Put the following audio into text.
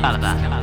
先了吧